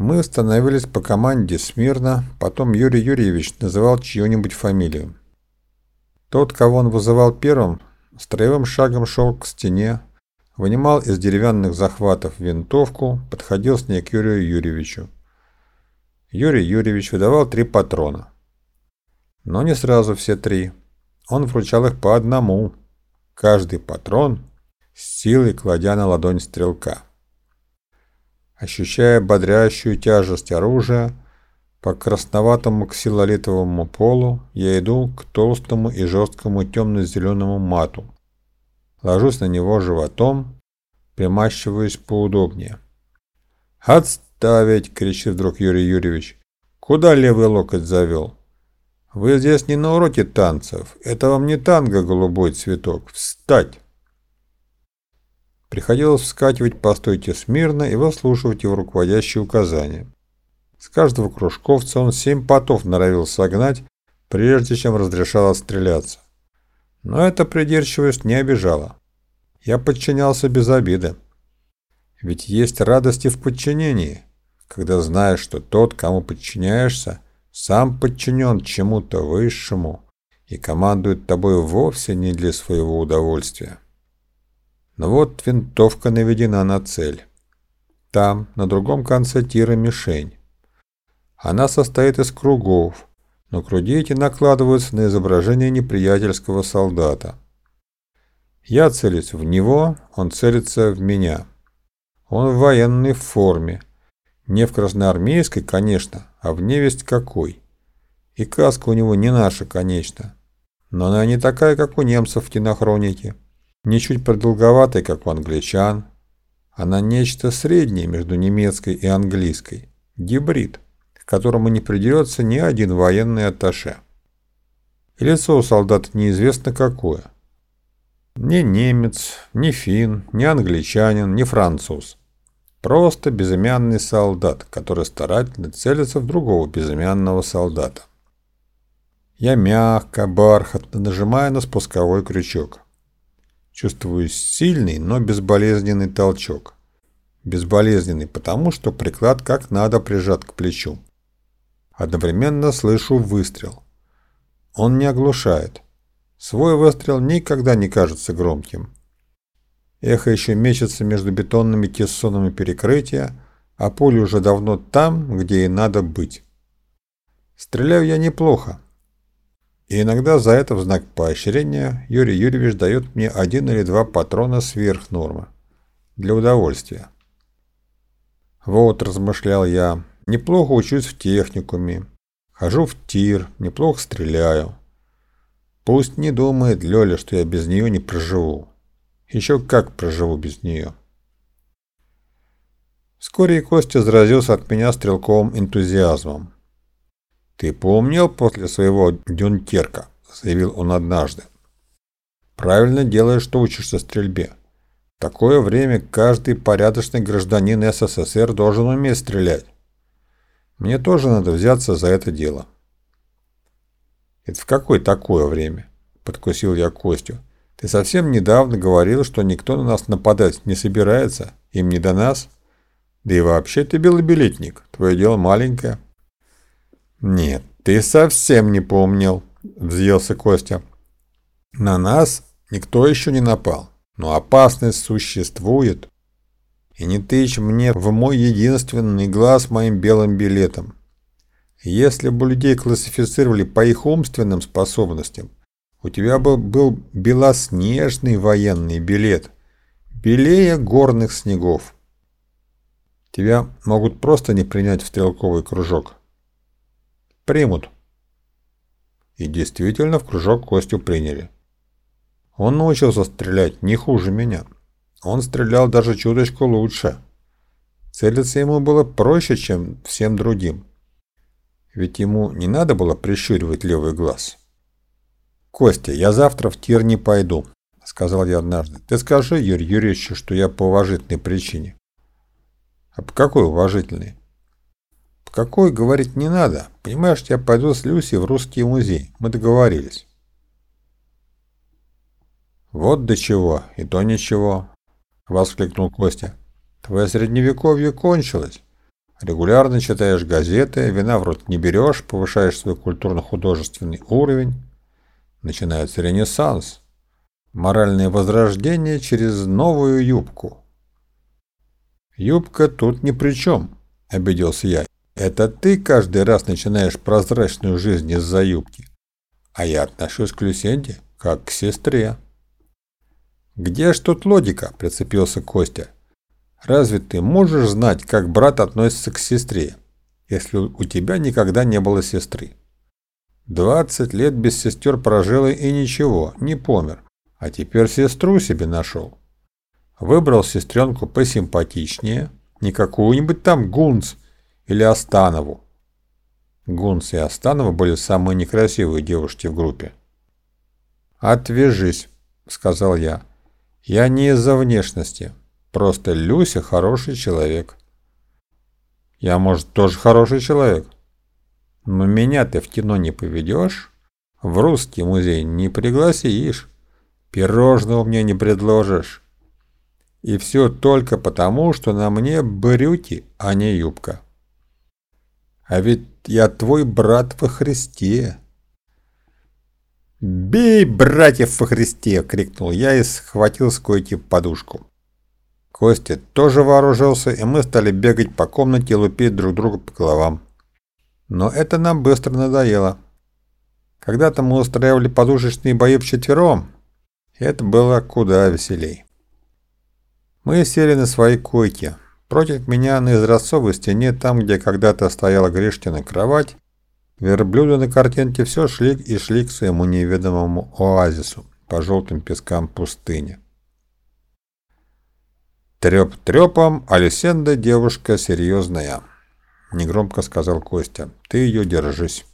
Мы становились по команде смирно, потом Юрий Юрьевич называл чью-нибудь фамилию. Тот, кого он вызывал первым, строевым шагом шел к стене, вынимал из деревянных захватов винтовку, подходил с ней к Юрию Юрьевичу. Юрий Юрьевич выдавал три патрона. Но не сразу все три. Он вручал их по одному. Каждый патрон с силой кладя на ладонь стрелка. Ощущая бодрящую тяжесть оружия, по красноватому ксилолитовому полу я иду к толстому и жесткому темно-зеленому мату. Ложусь на него животом, примащиваюсь поудобнее. «Отставить!» — кричит вдруг Юрий Юрьевич. «Куда левый локоть завел?» «Вы здесь не на уроке танцев. Это вам не танго, голубой цветок. Встать!» Приходилось вскакивать по стойке смирно и выслушивать его руководящие указания. С каждого кружковца он семь потов норовил согнать, прежде чем разрешал отстреляться. Но эта придирчивость не обижала. Я подчинялся без обиды. Ведь есть радости в подчинении, когда знаешь, что тот, кому подчиняешься, сам подчинен чему-то высшему и командует тобой вовсе не для своего удовольствия. Но вот винтовка наведена на цель. Там, на другом конце тира, мишень. Она состоит из кругов, но круги эти накладываются на изображение неприятельского солдата. Я целюсь в него, он целится в меня. Он в военной форме. Не в красноармейской, конечно, а в невесть какой. И каска у него не наша, конечно. Но она не такая, как у немцев в кинохронике не чуть продолговатой, как у англичан. Она нечто среднее между немецкой и английской. Гибрид, к которому не придерется ни один военный атташе. И лицо у солдата неизвестно какое. Ни немец, ни фин, ни англичанин, ни француз. Просто безымянный солдат, который старательно целится в другого безымянного солдата. Я мягко, бархатно нажимаю на спусковой крючок. Чувствую сильный, но безболезненный толчок. Безболезненный, потому что приклад как надо прижат к плечу. Одновременно слышу выстрел. Он не оглушает. Свой выстрел никогда не кажется громким. Эхо еще мечется между бетонными кессонами перекрытия, а пуля уже давно там, где и надо быть. Стреляю я неплохо, и иногда за это в знак поощрения Юрий Юрьевич дает мне один или два патрона сверх нормы. Для удовольствия. Вот, размышлял я, неплохо учусь в техникуме. Хожу в тир, неплохо стреляю. Пусть не думает Лёля, что я без нее не проживу. Еще как проживу без нее. Вскоре и Костя заразился от меня стрелковым энтузиазмом. «Ты помнил после своего Дюнкерка?» – заявил он однажды. «Правильно делаешь, что учишься стрельбе. В такое время каждый порядочный гражданин СССР должен уметь стрелять. Мне тоже надо взяться за это дело». «Это в какое такое время?» – подкусил я Костю. «Ты совсем недавно говорил, что никто на нас нападать не собирается, им не до нас. Да и вообще ты белобилетник, твое дело маленькое». «Нет, ты совсем не помнил», — взъелся Костя. «На нас никто еще не напал, но опасность существует. И не тычь мне в мой единственный глаз моим белым билетом. Если бы людей классифицировали по их умственным способностям, у тебя бы был белоснежный военный билет, белее горных снегов. Тебя могут просто не принять в стрелковый кружок» примут. И действительно в кружок Костю приняли. Он научился стрелять не хуже меня. Он стрелял даже чуточку лучше. Целиться ему было проще, чем всем другим. Ведь ему не надо было прищуривать левый глаз. «Костя, я завтра в тир не пойду», — сказал я однажды. «Ты скажи Юрию Юрьевичу, что я по уважительной причине». «А по какой уважительной?» Какой говорить не надо. Понимаешь, я пойду с Люси в русский музей. Мы договорились. Вот до чего, и то ничего, воскликнул Костя. Твое средневековье кончилось. Регулярно читаешь газеты, вина в рот не берешь, повышаешь свой культурно-художественный уровень. Начинается ренессанс. Моральное возрождение через новую юбку. «Юбка тут ни при чем», — обиделся я. «Это ты каждый раз начинаешь прозрачную жизнь из-за юбки. А я отношусь к Люсенде как к сестре». «Где ж тут логика?» – прицепился Костя. «Разве ты можешь знать, как брат относится к сестре, если у тебя никогда не было сестры? Двадцать лет без сестер прожил и ничего, не помер, а теперь сестру себе нашел. Выбрал сестренку посимпатичнее, не какую-нибудь там Гунц или Останову. Гунц и Останова были самые некрасивые девушки в группе. «Отвяжись», — сказал я. Я не из-за внешности. Просто Люся хороший человек. Я, может, тоже хороший человек? Но меня ты в кино не поведешь, в русский музей не пригласишь, пирожного мне не предложишь. И все только потому, что на мне брюки, а не юбка. А ведь я твой брат во Христе. «Бей, братьев во Христе!» — крикнул я и схватил с койки подушку. Костя тоже вооружился, и мы стали бегать по комнате и лупить друг друга по головам. Но это нам быстро надоело. Когда-то мы устраивали подушечные бои вчетвером, и это было куда веселей. Мы сели на свои койки. Против меня на изразцовой стене, там, где когда-то стояла Гришкина кровать, Верблюды на картинке все шли и шли к своему неведомому оазису по желтым пескам пустыни. «Треп трепом, а Люсенда девушка серьезная», — негромко сказал Костя. «Ты ее держись».